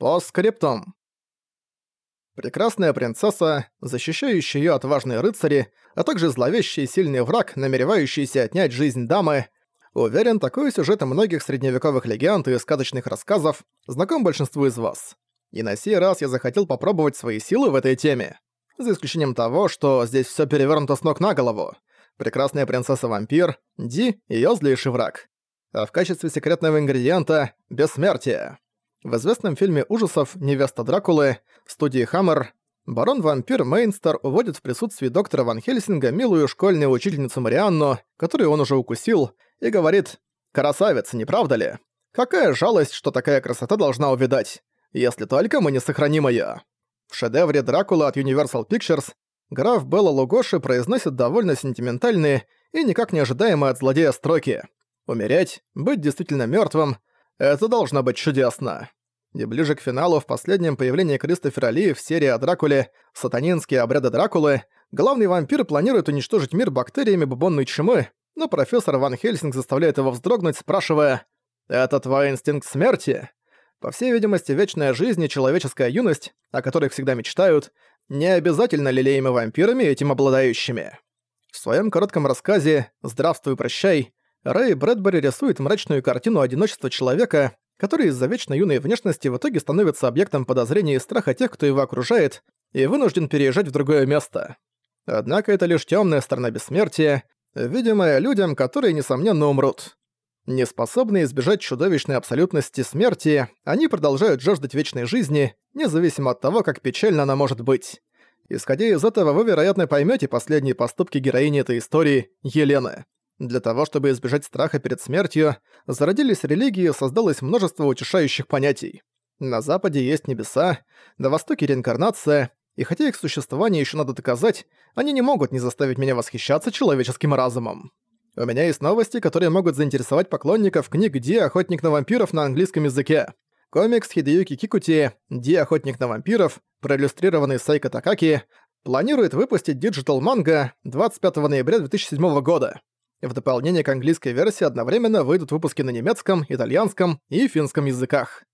По скриптам. Прекрасная принцесса, защищающая её отважные рыцари, а также зловещий сильный враг, намеревающийся отнять жизнь дамы. Уверен, такой сюжет многих средневековых легенд и сказочных рассказов знаком большинству из вас. И на сей раз я захотел попробовать свои силы в этой теме. За исключением того, что здесь всё перевёрнуто с ног на голову. Прекрасная принцесса-вампир, Ди — её злейший враг. А в качестве секретного ингредиента — бессмертие. В известном фильме ужасов «Невеста Дракулы» студии «Хаммер» барон-вампир Мейнстер уводит в присутствии доктора Ван Хельсинга милую школьную учительницу Марианну, которую он уже укусил, и говорит «Красавица, не правда ли? Какая жалость, что такая красота должна увидать, если только мы не сохраним её». В шедевре «Дракула» от Universal Pictures граф Белла Лугоши произносит довольно сентиментальные и никак не ожидаемые от злодея строки «Умереть, быть действительно мёртвым — это должно быть чудесно. И ближе к финалу, в последнем появлении Кристофера Ли в серии о Дракуле «Сатанинские обряды Дракулы», главный вампир планирует уничтожить мир бактериями бубонной чумы, но профессор Ван Хельсинг заставляет его вздрогнуть, спрашивая «Это твой инстинкт смерти?» По всей видимости, вечная жизнь и человеческая юность, о которых всегда мечтают, не обязательно лелеемы вампирами этим обладающими. В своем коротком рассказе «Здравствуй, прощай» Рэй Брэдбери рисует мрачную картину одиночества человека, который из-за вечно юной внешности в итоге становится объектом подозрения и страха тех, кто его окружает, и вынужден переезжать в другое место. Однако это лишь темная сторона бессмертия, видимая людям, которые, несомненно, умрут. Неспособные избежать чудовищной абсолютности смерти, они продолжают жаждать вечной жизни, независимо от того, как печально она может быть. Исходя из этого, вы, вероятно, поймете последние поступки героини этой истории, Елены. Для того, чтобы избежать страха перед смертью, зародились религии и создалось множество утешающих понятий. На Западе есть небеса, на Востоке реинкарнация, и хотя их существование еще надо доказать, они не могут не заставить меня восхищаться человеческим разумом. У меня есть новости, которые могут заинтересовать поклонников книг «Ди. Охотник на вампиров» на английском языке. Комикс Хидеюки Кикути «Ди. Охотник на вампиров», проиллюстрированный Сайко Такаки, планирует выпустить Digital Manga 25 ноября 2007 года. В дополнение к английской версии одновременно выйдут выпуски на немецком, итальянском и финском языках.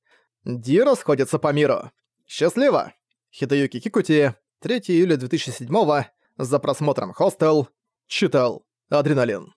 Ди расходятся по миру. Счастливо! Хидеюки Кикути, 3 июля 2007 за просмотром «Хостел», читал «Адреналин».